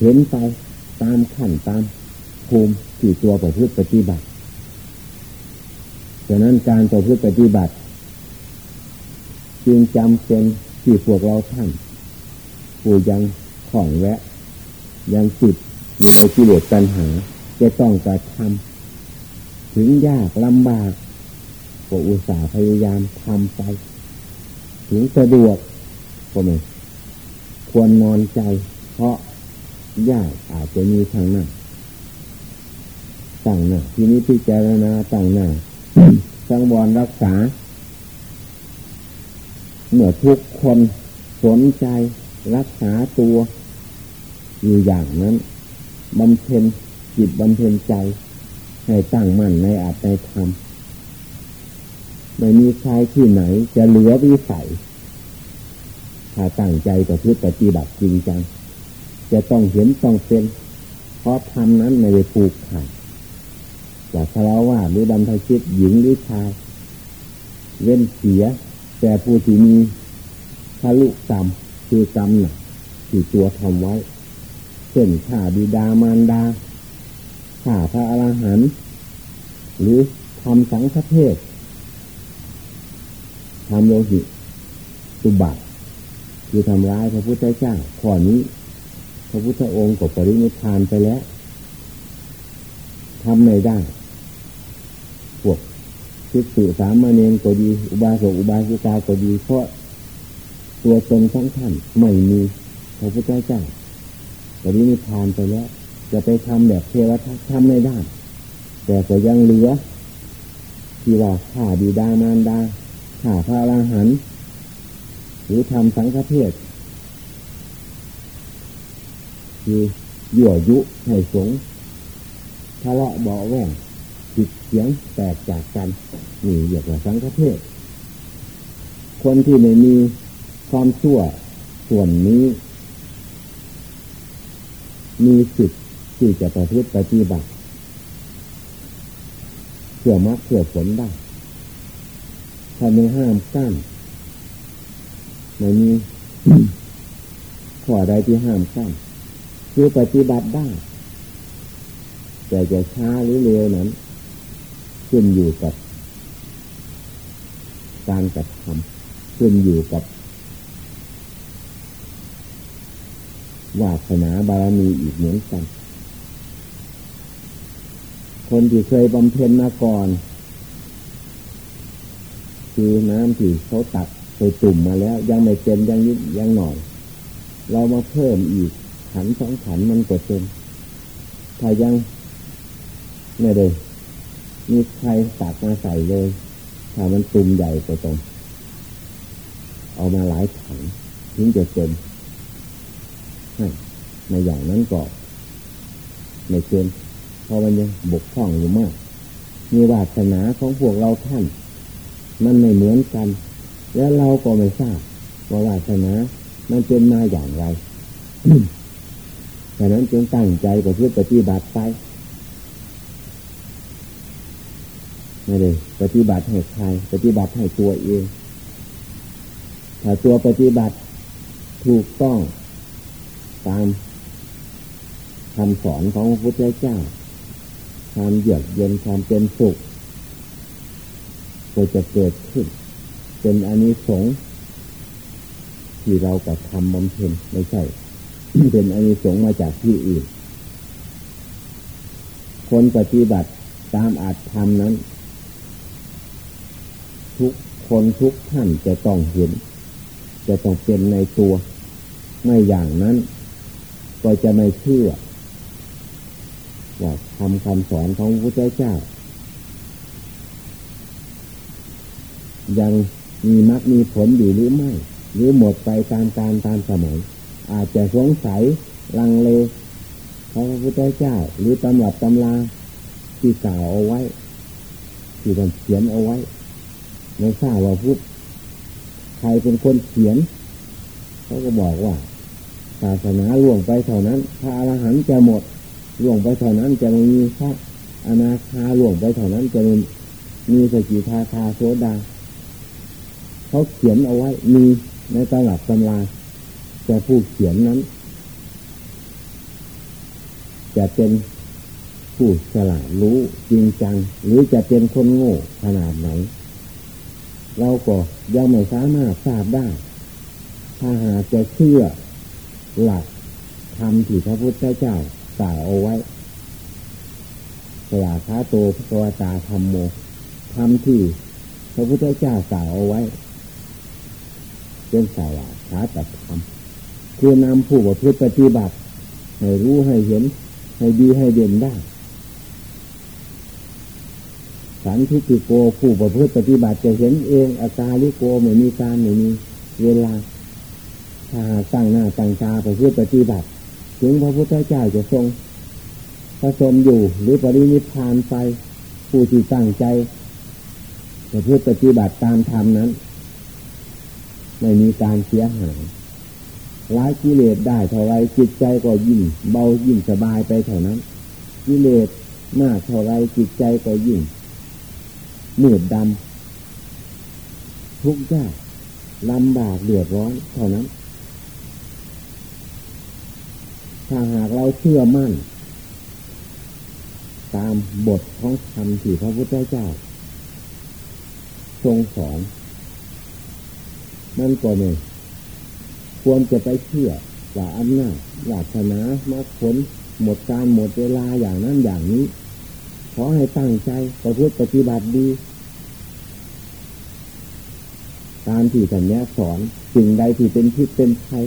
เห็นไปตามขั้นตามภูมิที่ตัวประพฤติปฏิบัติฉะนั้นการประพฤติปฏิบัติ จึงจำเป็นที่พวกเราท่านผู้ยังของแวะ ยังติดอยู่ในกิเลสปัญหา จะต้องกระทำถึงยากลำบากก็อุตส่าห์พยายามทำไป ถึงสะดวกก็ไม่ควรนอนใจ เพราะ ยากอาจจะมีทางหน้าต่างหน้าทีนี้พิจารณาต่างหน้าสังวรรักษา เมื่อทุกคนสนใจรักษาตัวอยู่อย่างนั้นบำเพ็ญจิตบำเพ็ญใจ ให้ตั้งมั่นในอาจในธรรมไม่มีใครที่ไหนจะเหลือวิสัย ถ้าตั้งใจต่อพิปฏิบัติจริงจัง จะต้องเห็นต้องเป็น เพราะธรรมนั้นไม่ได้ปลูกขาดจากทะเลาว่าหรือบรรพชิตหญิงหรือชายเว้นเสีย แต่ผู้ที่มีทะลุกรรมคือกรรมหนักที่ตัวทำไว้เช่นข่าบิดามารดาข่าพระอรหันต์หรือทำสังฆเทศทำโลหิตสุบัติคือทำร้ายพระพุทธเจ้าข้อนี้ พระพุทธองค์ก็ปรินิพานไปแล้วทำไม่ได้ พวกทิฏฐิสามเณรก็ดี อุบาสกอุบาสิกาก็ดี เพราะตัวตนของท่านไม่มีพระพุทธเจ้าปรินิพานไปแล้ว จะไปทำแบบเทวทัตทำไม่ได้ แต่ก็ยังเหลือ ที่ว่าข้าดีดามานดาข้าพระอรหันต์หรือทำสังฆเทศ คือยั่วยุให้สงทะเลาะเบาแหวงจิตเสียงแตกจากกันนี่เรียกว่าสังฆเทศ คนที่ไม่มีความชั่วส่วนนี้ มีสิทธิ์ที่จะประพฤติปฏิบัติเพื่อมรรคเพื่อผลได้ถ้าไม่ห้ามกั้นไม่มีข้อใดที่ห้ามกั้น คือปฏิบัติได้ แต่จะช้าหรือเร็วนั้นขึ้นอยู่กับ การกระทำขึ้นอยู่กับวาสนาบารมีอีกเหมือนกัน คนที่เคยบำเพ็ญมาก่อน คือน้ำที่เขาตักไปตุ่มมาแล้ว ยังไม่เต็มยังนิดยังหน่อย เรามาเพิ่มอีก ขันสองขันมันก็เต็มถ้ายังไม่ได้มีใครตักมาใส่เลย ถ้ามันตุ่มใหญ่ก็ต้องเอามาหลายถังถึงจะเต็มในอย่างนั้นก็ไม่เกินเพราะมันยังบกพร่องอยู่มาก มีวาสนาของพวกเราท่าน มันไม่เหมือนกัน แล้วเราก็ไม่ทราบว่าวาสนา มันเป็นมาอย่างไร ดังนั้นจึงตั้งใจประพฤติปฏิบัติไปไม่ได้ปฏิบัติให้ใครปฏิบัติให้ตัวเอง ถ้าตัวปฏิบัติถูกต้องตามคำสอนของพระพุทธเจ้าความเยือกเย็นความเป็นสุขก็จะเกิดขึ้น เป็นอนิสงส์ที่เราก็ทำบำเพ็ญไม่ใช่ เป็นอนิสงส์มาจากที่อื่น คนปฏิบัติตามอาจทำนั้น ทุกคนทุกท่านจะต้องเห็น จะต้องเป็นในตัว ไม่อย่างนั้น ก็จะไม่เชื่อว่าทำคำสอนของพระเจ้า ยังมีมักมีผลอยู่หรือไม่ หรือหมดไปตามการตามสมัย อาจจะสงสัยลังเลพระพุทธเจ้า หรือตำรับตำราที่กล่าวเอาไว้ที่ท่านเขียนเอาไว้ไม่ทราบว่าพุทธใครเป็นคนเขียนเขาก็บอกว่าศาสนาล่วงไปเท่านั้น พระอรหันต์จะหมดล่วงไปเท่านั้นจะไม่มีพระอนาคาล่วงไปเท่านั้นจะมีมีสกิทาคาโซดาเขาเขียนเอาไว้มีในตลับตำรา แต่ผู้เขียนนั้น จะเป็นผู้ฉลาดรู้จริงจัง หรือจะเป็นคนโง่ขนาดไหน เราก็ยังไม่สามารถทราบได้ ถ้าหากจะเชื่อหลักธรรมที่พระพุทธเจ้ากล่าวเอาไว้สลาคาโตพระวตาธรรมโมธรรมที่พระพุทธเจ้ากล่าวเอาไว้เป็นสาระขาตัดธรรม คือนำผู้ประพฤติปฏิบัติ ให้รู้ให้เห็น ให้ดีให้เด่นได้สันทิติโกผู้ประพฤติปฏิบัติจะเห็นเองอาการลิโกไม่มีการไม่มีเวลาถ้าตั้งหน้าตั้งตาประพฤติปฏิบัติ ถึงพระพุทธเจ้าจะทรงผสมอยู่หรือปรินิพานไป ผู้ที่ตั้งใจประพฤติปฏิบัติตามธรรมนั้น ไม่มีการเสียหาย ละกิเลสได้เท่าไรจิตใจก็ยิ่งเบายิ่งสบายไปเท่านั้น กิเลสมากเท่าไรจิตใจก็ยิ่งมืดดำทุกข์ยากลำบากเดือดร้อนเท่านั้น ถ้าหากเราเชื่อมั่น ตามบทของธรรมที่พระพุทธเจ้า ทรงสอนมันก็ไม่ย ควรจะไปเชื่อว่าอำนาจหลาสนามาผลหมดการหมดเวลาอย่างนั้นอย่างนี้ ขอให้ตั้งใจประพฤติปฏิบัติดี ตามที่สัญญาสอนสิ่งใดที่เป็นพิษเป็นภัย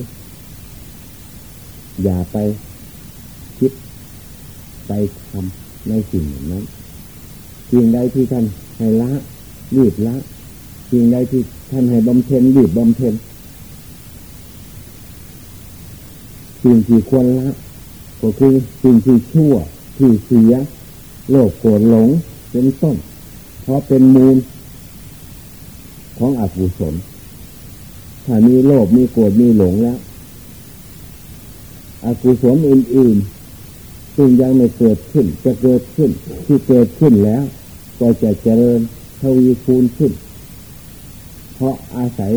อย่าไปคิดไปทำในสิ่งนั้นสิ่งใดที่ท่านให้ละรีบละสิ่งใดที่ท่านให้บำเพ็ญรีบบำเพ็ญ สิ่งที่ควรละก็คือสิ่งที่ชั่วที่เสีย โลภโกรธหลงเป็นต้น เพราะเป็นมูล ของอกุศลถ้ามีโลภมีโกรธมีหลงแล้วอกุศลอื่นๆซึ่งยังไม่เกิดขึ้น จะเกิดขึ้นที่เกิดขึ้นแล้ว ก็จะเจริญทวีคูณขึ้น เพราะอาศัย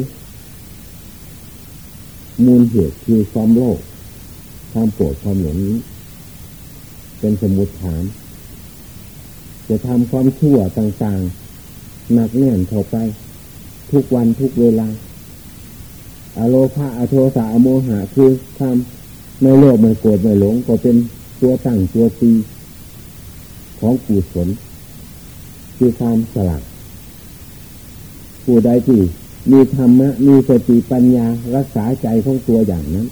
มูลเหตุคือความโลภ ความโกรธความหลงนี้ เป็นสมุดฐาน จะทำความชั่วต่างๆหนักแน่นเข้าไป ทุกวันทุกเวลาอโลภะอโทสะอโมหะคือทำไม่โลภไม่โกรธไม่หลง ก็เป็นตัวตั้งตัวตีของกุศลคือความสลักผู้ใดที่มีธรรมะมีสติปัญญารักษาใจของตัวอย่างนั้น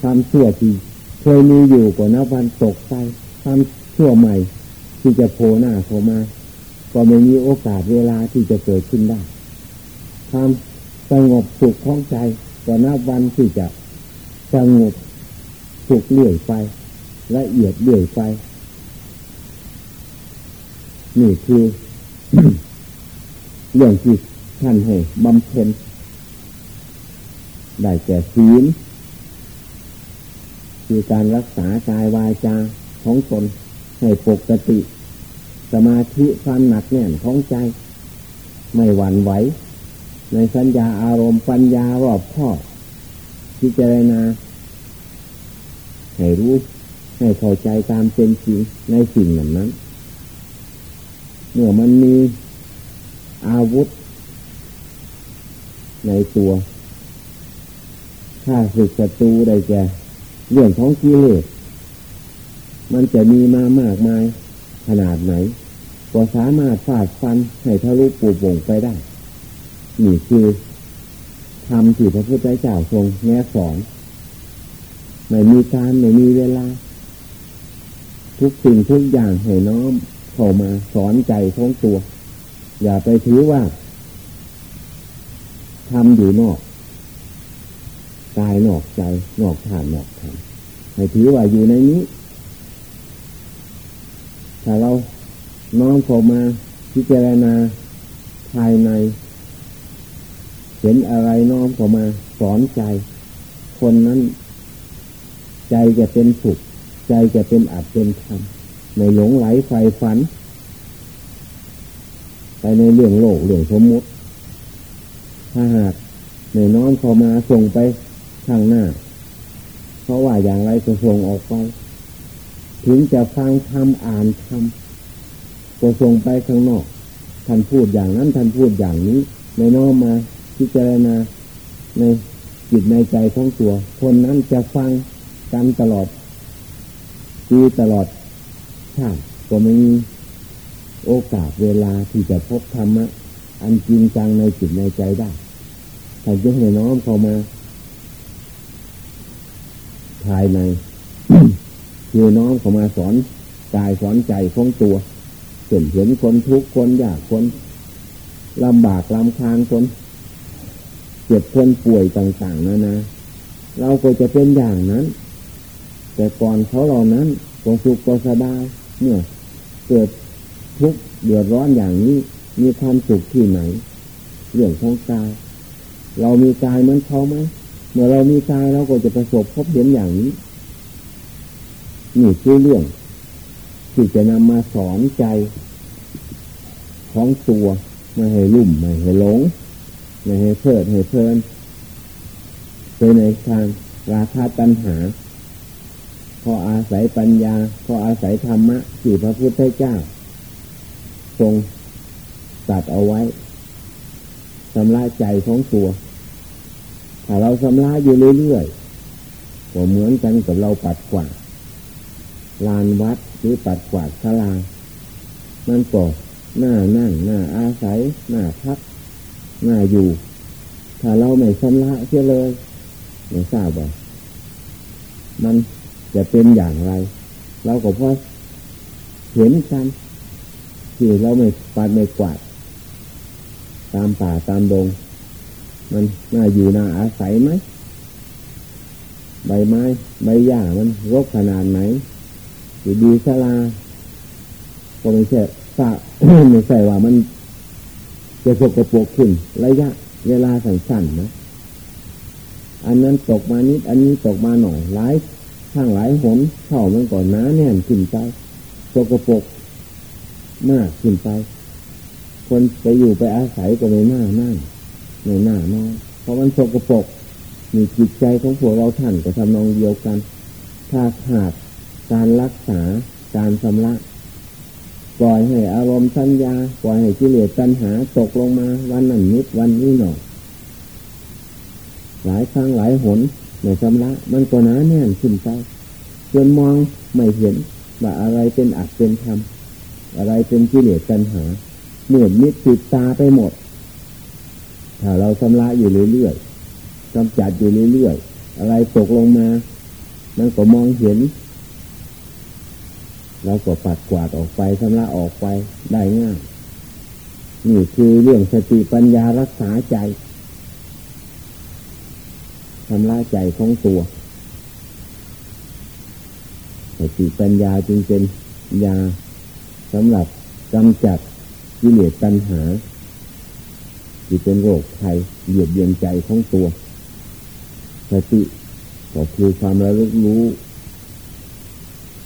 ความเชื่อที่เคยมีอยู่ก่อนวันตกไปความชั่วใหม่ ที่จะโผล่หน้าเข้ามา ก็ไม่มีโอกาสเวลาที่จะเกิดขึ้นได้ ความสงบสุขของใจก็นับวันที่จะสงบสุขเลื่อยไปละเอียดเลื่อยไปนี่คือเรื่องที่ท่านให้บำเพ็ญได้แก่ศีล คือการรักษากายวายจาของตนให้ปกติ สมาธิความหนักแน่นของใจ ไม่หวั่นไหว ในสัญญาอารมณ์ปัญญารอบข้อพิจารณาให้รู้ให้เข้าใจตามเป็นจริงในสิ่งนั้นนั้นเมื่อมันมีอาวุธ ในตัว ถ้าศึกศัตรูได้แก่ เรื่องของกิเลสมันจะมีมามากมาย ขนาดไหน ก็สามารถฟาดฟันให้ทะลุปูป่งไปได้ นี่คือทำที่พระพุทธเจ้าทรงแนะสอนไม่มีการไม่มีเวลา ทุกสิ่งทุกอย่างให้น้อมเข้ามาสอนใจของตัว อย่าไปถือว่าทำอยู่นอก กายนอกใจ นอกฐานนอกธรรมให้ถือว่าอยู่ในนี้ ถ้าเราน้อมเข้ามาพิจารณาภายใน เห็นอะไรน้อมเข้ามาสอนใจ คนนั้น ใจจะเป็นสุขใจจะเป็นอัดเป็นธรรมในหลงไหลไฟฝัน ไปในเรื่องโลกเรื่องสมมติถ้าหากในน้อมเข้ามาส่งไป ข้างหน้า เพราะว่าอย่างไรก็ส่งออกไป ถึงจะฟังทำอ่านทำก็ส่งไปข้างนอก ท่านพูดอย่างนั้น ท่านพูดอย่างนี้ในน้อมมาพิจารณาในจิตในใจของตัว คนนั้นจะฟังกันตลอดปีตลอดชาติก็ไม่มีโอกาสเวลาที่จะพบธรรมะ อันจริงจังในจิตในใจได้ถ้าจะให้น้อมเข้ามา ภายในคือน้อมเข้ามาสอนกายสอนใจของตัวเห็นเห็นคนทุกข์คนยากคนลำบากลำคาญคนเจ็บคนป่วยต่างๆนะนะเราก็จะเป็นอย่างนั้น แต่ก่อนเขาเหล่านั้นก็สุขก็สบายเมื่อเกิดทุกข์เดือดร้อนอย่างนี้ มีความสุขที่ไหน เรื่องของกายเรามีกายเหมือนเขาไหม เมื่อเรามีกายเราก็จะประสบพบเห็นอย่างนี้ นี่คือเรื่อง ที่จะนำมาสอนใจ ของตัวไม่ให้ลุ่มไม่ให้หลงไม่ให้เพลิดให้เพลินไปในทางราคาตัณหาพออาศัยปัญญาพออาศัยธรรมะที่พระพุทธเจ้า ทรงตัดเอาไว้สำระใจของตัว ถ้าเราสำระอยู่เรื่อยๆก็เหมือนกันกับเราปัดกวาดลานวัดหรือปัดกวาดศาลามันก็หน้านั่งหน้าอาศัยหน้าพักหน้าอยู่ ถ้าเราไม่ชำระเสียเลยไม่ทราบว่ามันจะเป็นอย่างไร เราก็พอเห็นกันที่เราไม่ปัดไม่กวาด ตามป่าตามดง มันน่าอยู่น่าอาศัยไหมใบไม้ใบหญ้ามันรกขนาดไหนอยู่ดีสลาก็ไม่ใช่ทราบไม่ใช่ว่ามัน จะสกปรกขึ้น ระยะ เวลาสั้นๆนะอันนั้นตกมานิด อันนี้ตกมาหน่อยหลายข้างหลายหนเข่ามันก่อนน้าแน่นขึ้นไปสกปรกมากขึ้นไป คนไปอยู่ไปอาศัยก็ไม่น่านั่ง ไม่น่านอนเพราะมันสกปรกมีจิตใจของพวกเราท่านก็ทำนองเดียวกัน ถ้าขาดการรักษาการชำระปล่อยให้อารมณ์สัญญาปล่อยให้กิเลสตัณหาตกลงมาวันนั้นนิดวันนี้หน่อยหลายครั้งหลายหนในชำระมันก็หนาแน่นขึ้นไปจนมองไม่เห็นว่าอะไรเป็นอักเป็นธรรมอะไรเป็นกิเลสตัณหาเหมือนมิดติดตาไปหมด ถ้าเราชำระอยู่เรื่อยๆกำจัดอยู่เรื่อยๆ อะไรตกลงมา มันก็มองเห็น เราก็ปัดกวาดออกไปชำระออกไปได้ง่าย นี่คือเรื่องสติปัญญารักษาใจชำระใจของตัวสติปัญญาจึงเป็นยาสำหรับกำจัดกิเลสตัณหา ที่เป็นโรคภัยเหยียดเยียนใจของตัวสติก็คือความระลึกรู้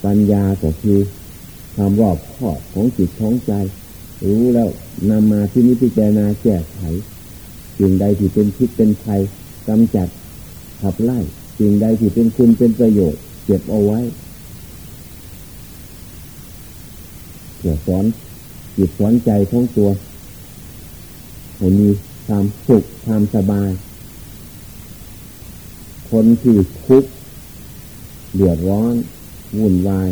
ปัญญาก็คือความรอบคอบของจิตของใจ รู้แล้วนำมาที่นิพพานาแก้ไขสิ่งใดที่เป็นพิษเป็นภัยกำจัดขับไล่สิ่งใดที่เป็นคุณเป็นประโยชน์เก็บเอาไว้เพื่อสอนจิตสอนใจของตัว ให้มีความสุขความสบาย คนที่ทุกข์เดือดร้อนวุ่นวาย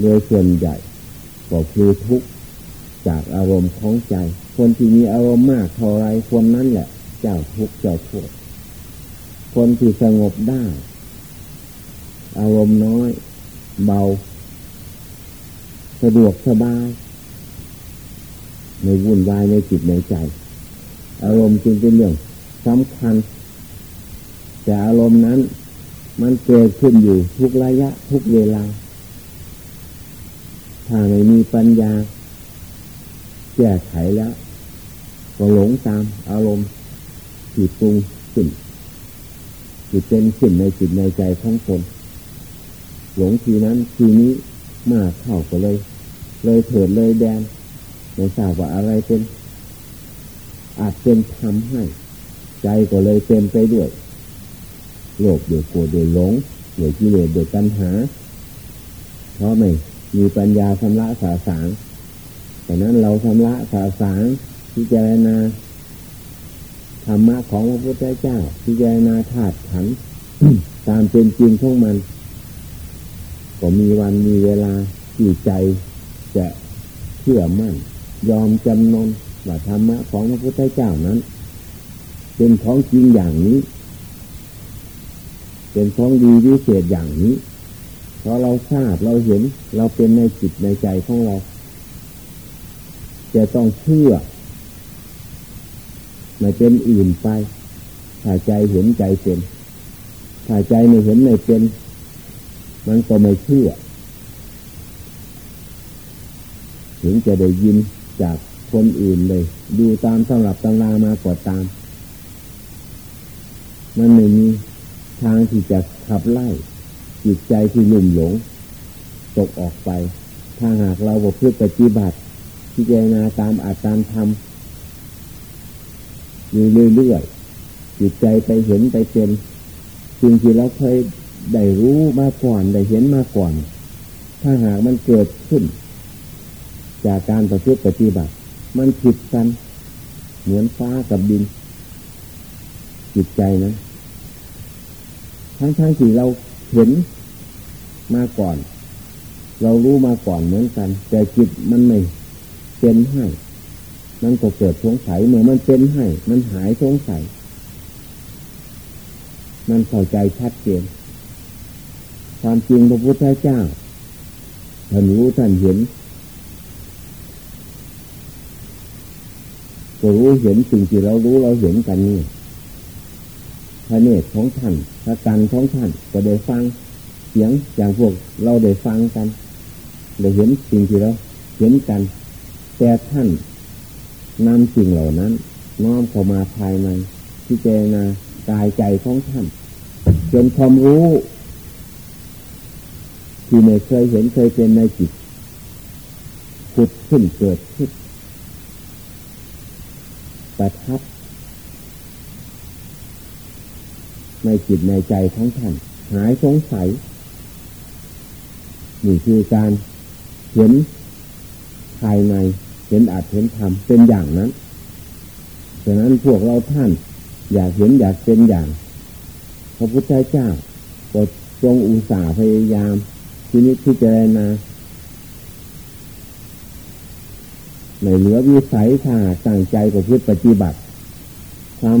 โดยส่วนใหญ่ก็คือทุกข์จากอารมณ์ของใจ คนที่มีอารมณ์มากเท่าไรคนนั้นแหละ เจ้าทุกข์เจ้าโทษคนที่สงบได้ อารมณ์น้อย เบา สะดวกสบาย ในวุ่นวายในจิตในใจ อารมณ์จึงเป็นเรื่องสำคัญ แต่อารมณ์นั้น มันเกิดขึ้นอยู่ทุกระยะทุกเวลา ถ้าไม่มีปัญญา แก้ไขแล้ว ก็หลงตามอารมณ์ที่ปรุงขึ้นที่เป็นขึ้นในจิตในใจของคนหลงทีนั้นทีนี้มากเข้าก็เลย เลยเถิดเลยแดนไม่ทราบว่าอะไรเป็น อาจเป็นทำให้ ใจก็เลยเต็มไปด้วยโลภเดือดโกรธเดือดหลงเหนื่อยกิเลสเดือดปัญหา เพราะไม่มีปัญญาชำระสาสางแต่นั้นเราชำระสาสางพิจารณาธรรมะของพระพุทธเจ้าพิจารณาธาตุขันตามเป็นจริงของมัน ก็มีวันมีเวลาที่ใจจะเชื่อมั่น ยอมจำนน ว่าธรรมะของพระพุทธเจ้านั้น เป็นของจริงอย่างนี้ เป็นของดีวิเศษอย่างนี้เพราะเราทราบเราเห็นเราเป็นในจิตในใจของเราจะต้องเชื่อไม่เป็นอื่นไปถ้าใจเห็นใจเป็นถ้าใจไม่เห็นไม่เป็น มันก็ไม่เชื่อ ถึงจะได้ยินจาก คนอื่นเลย ดูตามสำหรับตำรามาก็ตาม มันไม่มีทางที่จะขับไล่ จิตใจที่ลุ่มหลง ตกออกไป ถ้าหากเราบพื่อปฏิบัติพิจารณาตามอาการทำอยู่เรื่อยๆจิตใจไปเห็นไปเป็นสิ่งที่เราเคยได้รู้มาก่อนได้เห็นมาก่อน ถ้าหากมันเกิดขึ้น จากการประพฤติปฏิบัติ มันผิดกัน เหมือนฟ้ากับดิน จิตใจนะ ทั้งๆทที่เราเห็นมาก่อน เรารู้มาก่อนเหมือนกัน แต่จิตมันไม่เป็นให้ มันก็เกิดสงสัยเมื่อมันเป็นให้ มันหายสงสัย มันเข้าใจชัดเจนความจริงพระพุทธเจ้าท่านรู้ท่านเห็น ก็รู้เห็นสิ่งที่เรารู้เราเห็นกันนี่พระเนตรของท่านพระกันของท่านก็ได้ฟังเสียงอย่างพวกเราได้ฟังกันได้เห็นสิ่งที่เราเห็นกัน แต่ท่านนำสิ่งเหล่านั้น น้อมเข้ามาภายในที่เจนากายใจของท่านเป็นความรู้ ที่ไม่เคยเห็นเคยเป็นในจิตขุดขึ้นเกิดขึ้น ประทับในจิตในใจของท่าน หายสงสัย นี่คือการเห็นภายในเห็นอาจเห็นธรรมเป็นอย่างนั้นฉะนั้นพวกเราท่าน อยากเห็นอยากเป็นอย่าง พระพุทธเจ้าก็ทรงอุตส่าห์พยายามทีนี้ที่เจรนา ในเหนือวิสัยถ้าตั้งใจกับพุทธปฏิบัติ ความ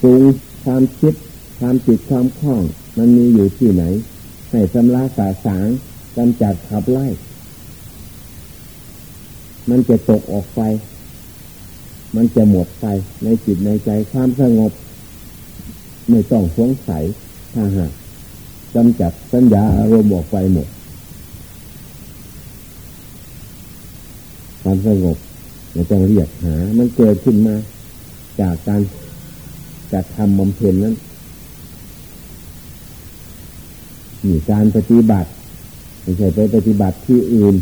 ปรุงความคิด ความจิตความคล่อง มันมีอยู่ที่ไหน ให้สำลักสาสางกำจัดขับไล่ มันจะตกออกไป มันจะหมดไปในจิตในใจความสงบ ไม่ต้องสงสัยถ้าหากกำจัดสัญญาอารมณ์ออกไปหมด ความสงบไม่ต้องเรียกหา มันเกิดขึ้นมา จากการจัดทำบำเพ็ญนั้นมีการปฏิบัติไม่ใช่ไปปฏิบัติที่อื่น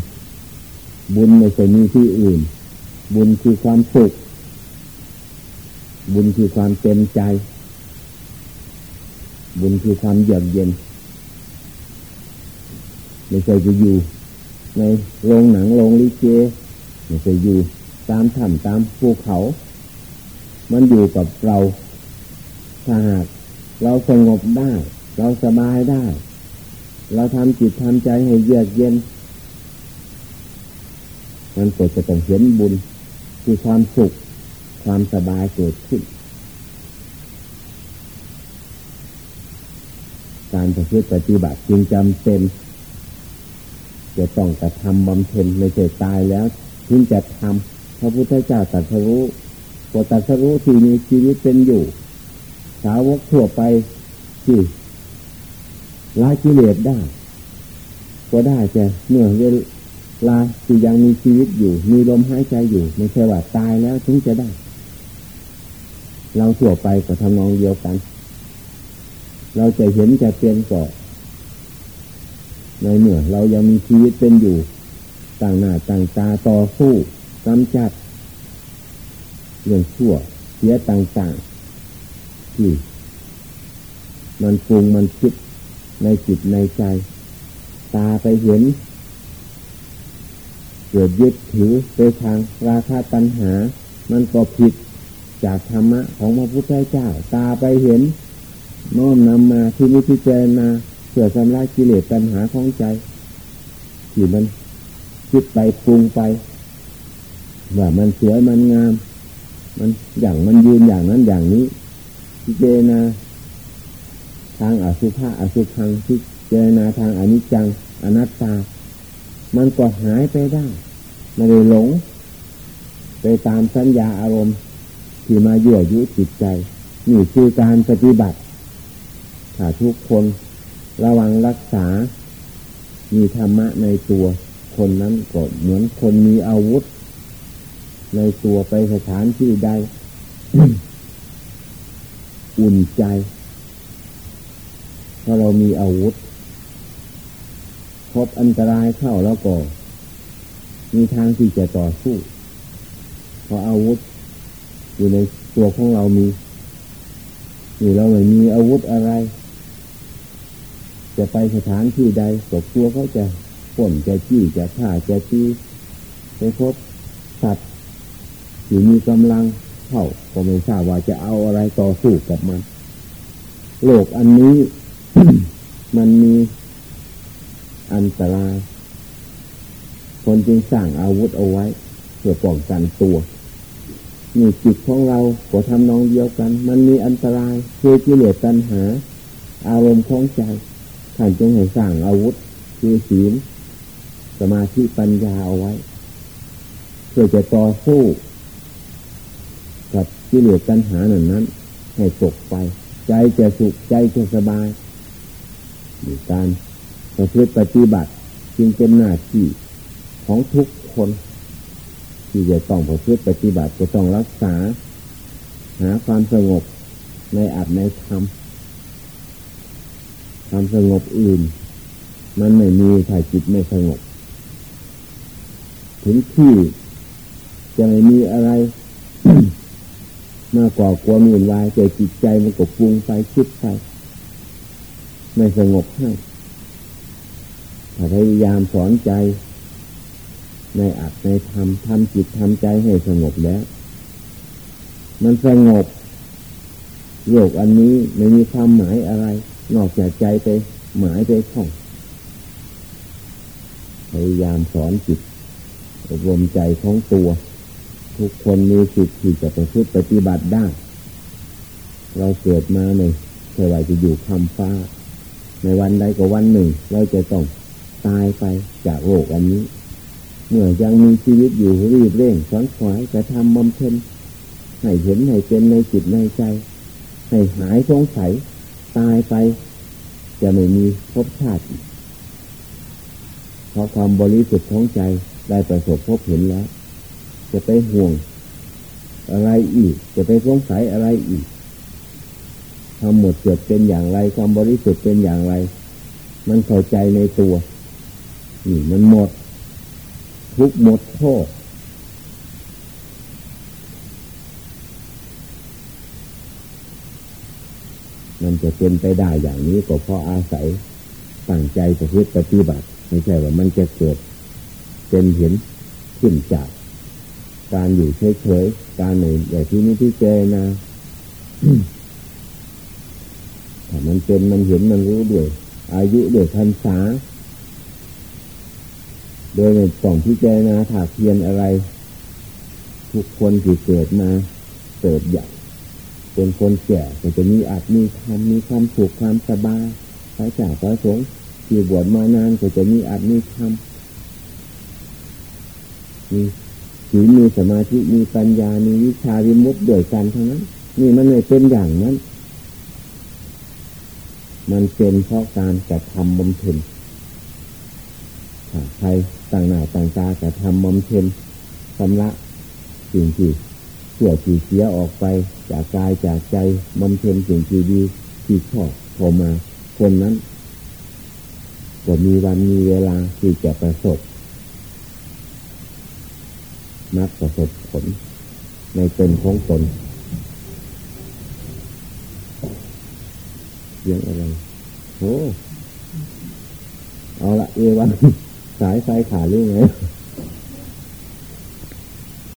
บุญไม่ใช่มีที่อื่น บุญคือความสุข บุญคือความเต็มใจ บุญคือความเยือกเย็นไม่ใช่จะอยู่ในโรงหนังโรงลิเก ไม่ใช่อยู่ตามถ้ำตามภูเขา มันอยู่กับเราถ้าหากเราสงบได้ เราสบายได้ เราทำจิตทำใจให้เยือกเย็น มันก็จะต้องเห็นบุญคือความสุข ความสบายเกิดขึ้น การประพฤติปฏิบัติจึงจำเป็น จะต้องกระทำบำเพ็ญไม่ใช่ตายแล้ว ถึงจะทำพระพุทธเจ้าตรัสรู้กตรัสรู้ที่มีชีวิตเป็นอยู่ สาวกทั่วไปที่ละกิเลสได้ ก็ได้แต่เมื่อเวลาที่ยังมีชีวิตอยู่ มีลมหายใจอยู่ ไม่ใช่ว่าตายแล้วถึงจะได้ เราทั่วไปก็ทำนองเดียวกัน เราจะเห็นจะเป็นก่อในเมื่อเรายังมีชีวิตเป็นอยู่ ต่างหน้าต่างตาต่อสู้กำจัดเรื่องชั่วเสียต่างๆที่มันปรุงมันคิดในจิตในใจ ตาไปเห็น เกิดยึดถือไปทางราคาตัณหา มันก็ผิดจากธรรมะของพระพุทธเจ้า ตาไปเห็นน้อมนำมาที่นิพพานาเพื่อชำระกิเลสตัณหาของใจที่มัน คิดไปปรุงไป ว่ามันสวยมันงาม มันอย่างมันยืนอย่างนั้นอย่างนี้พิจารณาทางอสุภะอสุพังพิจารณาทางอนิจจัง อนัตตา มันก็หายไปได้ไม่ได้หลง ไปตามสัญญาอารมณ์ ที่มาเยื่อยุจิตใจ นี่คือการปฏิบัติถ้าทุกคนระวังรักษา มีธรรมะในตัว คนนั้นก็เหมือนคนมีอาวุธ ในตัวไปสถานที่ใด อุ่นใจเพราะเรามีอาวุธ พบอันตรายเข้าแล้วก็ มีทางที่จะต่อสู้เพราะอาวุธ อยู่ในตัวของเรามีนี่เราไม่มีอาวุธอะไร จะไปสถานที่ใดตกตัวเขาจะ ป่นจะจี้จะฆ่าจะจี้ไปพบสัตว์ที่มีกำลังเข้าก็ไม่ทราบว่าจะเอาอะไรต่อสู้กับมัน โลกอันนี้ มันมีอันตรายคนจึงสร้างอาวุธเอาไว้ เพื่อป้องกันตัวนี่จิตของเราก็ทำนองเดียวกัน มันมีอันตรายคือกิเลสตัณหา อารมณ์ของใจท่านจึงให้สร้างอาวุธคือศีล สมาธิปัญญาเอาไว้ เพื่อจะต่อสู้กับกิเลสตัณหาหนั้นนั้น ให้ตกไป ใจจะสุขใจจะสบายมีการประพฤติปฏิบัติ จึงเป็นหน้าที่ของทุกคน ที่จะต้องประพฤติปฏิบัติจะต้องรักษา หาความสงบในอัตในธรรมความสงบอื่น มันไม่มีถ้าจิตไม่สงบ ถึงที่จะไม่มีอะไรมากกว่าความวุ่นวายใจจิตใจมันก็ปรุงไปคิดไปไม่สงบให้พยายามสอนใจ ในอัดในธรรมทำจิตทำใจให้สงบแล้วมันสงบโลกอันนี้ไม่มีความหมายอะไร นอกจากใจไปหมายไปท่องพยายามสอนจิต อบรมใจของตัว ทุกคนมีสิทธิ์ที่จะไปพฤติปฏิบัติได้ เราเกิดมาในเคยว่าจะอยู่คำฟ้า ในวันใดก็วันหนึ่ง เราจะต้องตายไปจากโลกอันนี้ เมื่อยังมีชีวิตอยู่รีบเร่งสอนขวายจะทำบำเพ็ญให้เห็นให้เป็นในจิตในใจ ให้หายสงสัยตายไป จะไม่มีภพชาติเพราะความบริสุทธิ์ของใจ ได้ประสบพบเห็นแล้ว จะไปห่วง อะไรอีก จะไปสงสัยอะไรอีกความหมดจดเป็นอย่างไร ความบริสุทธิ์เป็นอย่างไร มันเข้าใจในตัวนี่มันหมด ทุกหมดโทษมันจะเป็นไปได้อย่างนี้ก็เพราะอาศัยตั้งใจประพฤติปฏิบัติ ไม่ใช่ว่ามันจะเกิด เป็นเห็นขึ้นจาก การอยู่เฉยๆการหนอย่างที่นี้ที่เจนะถ้ามันเป็นมันเห็นมันรู้ด้วย อายุด้วยพรรษาโดยในกล่องพิจารณาถากเพียนอะไร ทุกคนที่เกิดมาเกิดใหญ่เป็นคนแก่ก็จะมีอาจมีธรรมมีความสุขความสบายพระจ้าพระสงฆ์ที่บวชมานานก็จะมีอาจมีธรรม มีศีลมีสมาธิมีปัญญามีวิชาวิมุตติด้วยกันทั้งนั้น นี่มันไม่เป็นอย่างนั้น มันเป็นเพราะการกระทำบำเพ็ญใครต่างหน้าต่างตากระทำบำเพ็ญสำละสิ่งที่เสื่อที่เสียออกไป จากกายจากใจบำเพ็ญสิ่งที่ดีที่ชอบพอมา คนนั้นก็มีวันมีเวลาที่จะประสบ มักประสบผล ในตนของตนเรื่องอะไรโอ้เอาละเอวันสายไฟขาเรื่องไง